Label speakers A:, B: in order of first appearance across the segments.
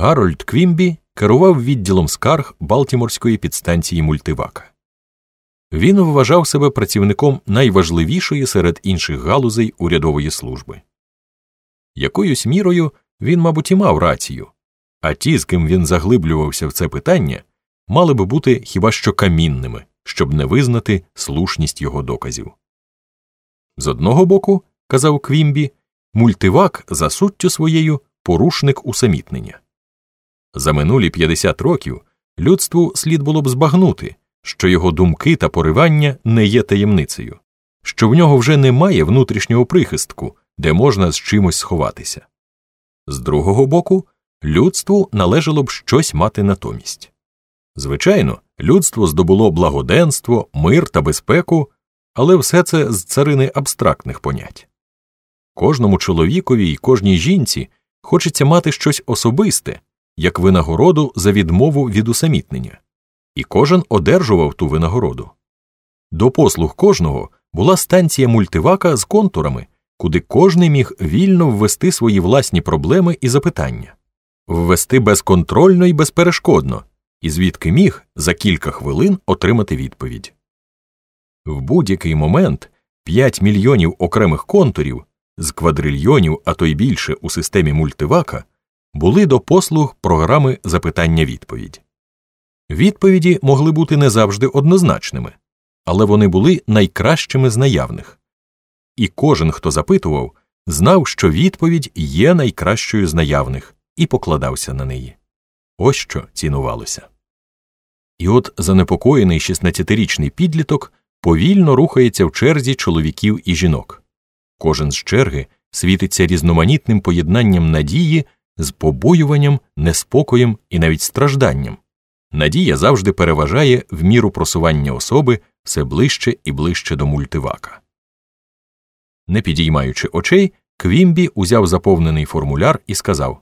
A: Гарольд Квімбі керував відділом скарг Балтіморської підстанції Мультивака. Він вважав себе працівником найважливішої серед інших галузей урядової служби. Якоюсь мірою він, мабуть, і мав рацію, а ті, з ким він заглиблювався в це питання, мали би бути хіба що камінними, щоб не визнати слушність його доказів. З одного боку, казав Квімбі, мультивак за суттю своєю порушник усамітнення. За минулі 50 років людству слід було б збагнути, що його думки та поривання не є таємницею, що в нього вже немає внутрішнього прихистку, де можна з чимось сховатися. З другого боку, людству належало б щось мати натомість. Звичайно, людство здобуло благоденство, мир та безпеку, але все це з царини абстрактних понять. Кожному чоловікові і кожній жінці хочеться мати щось особисте, як винагороду за відмову від усамітнення, і кожен одержував ту винагороду. До послуг кожного була станція мультивака з контурами, куди кожний міг вільно ввести свої власні проблеми і запитання, ввести безконтрольно і безперешкодно, і звідки міг за кілька хвилин отримати відповідь. В будь-який момент 5 мільйонів окремих контурів з квадрильйонів, а то й більше у системі мультивака були до послуг програми запитання відповідь. Відповіді могли бути не завжди однозначними, але вони були найкращими з наявних. І кожен, хто запитував, знав, що відповідь є найкращою з наявних, і покладався на неї. Ось що цінувалося. І от занепокоєний 16-річний підліток повільно рухається в черзі чоловіків і жінок. Кожен з черги світиться різноманітним поєднанням надії з побоюванням, неспокоєм і навіть стражданням. Надія завжди переважає в міру просування особи все ближче і ближче до мультивака. Не підіймаючи очей, Квімбі узяв заповнений формуляр і сказав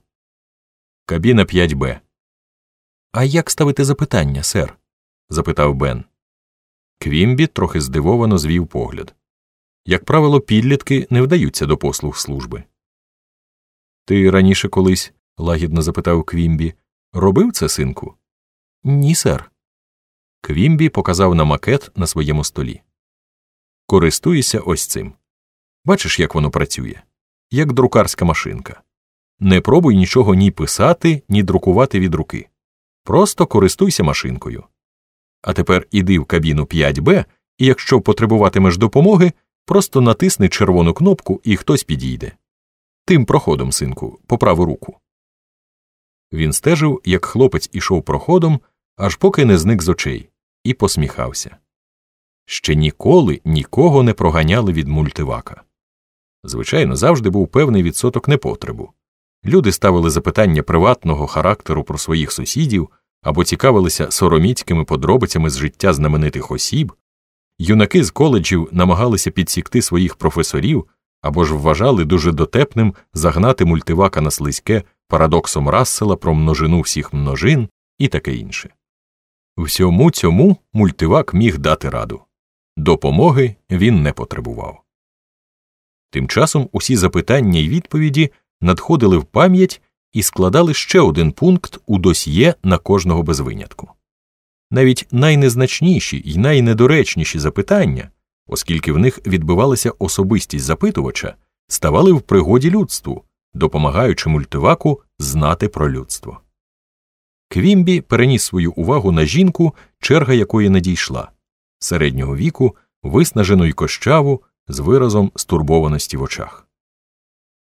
A: Кабіна 5Б. А як ставити запитання, сер? запитав Бен. Квімбі трохи здивовано звів погляд. Як правило, підлітки не вдаються до послуг служби. Ти раніше колись, лагідно запитав Квімбі, робив це, синку? Ні, сер. Квімбі показав на макет на своєму столі. Користуйся ось цим. Бачиш, як воно працює, як друкарська машинка. Не пробуй нічого ні писати, ні друкувати від руки. Просто користуйся машинкою. А тепер іди в кабіну 5Б, і якщо потребуватимеш допомоги, просто натисни червону кнопку і хтось підійде. Тим проходом, синку, по праву руку. Він стежив, як хлопець ішов проходом, аж поки не зник з очей, і посміхався. Ще ніколи нікого не проганяли від мультивака. Звичайно, завжди був певний відсоток непотребу. Люди ставили запитання приватного характеру про своїх сусідів або цікавилися сороміцькими подробицями з життя знаменитих осіб, юнаки з коледжів намагалися підсікти своїх професорів або ж вважали дуже дотепним загнати мультивака на слизьке парадоксом Рассела про множину всіх множин і таке інше. Всьому цьому мультивак міг дати раду допомоги він не потребував. Тим часом усі запитання й відповіді надходили в пам'ять і складали ще один пункт у досьє на кожного без винятку. Навіть найнезначніші й найнедоречніші запитання, оскільки в них відбивалася особистість запитувача, ставали в пригоді людству, допомагаючи мультиваку знати про людство. Квімбі переніс свою увагу на жінку, черга якої надійшла середнього віку, виснажену й кощаву, з виразом стурбованості в очах.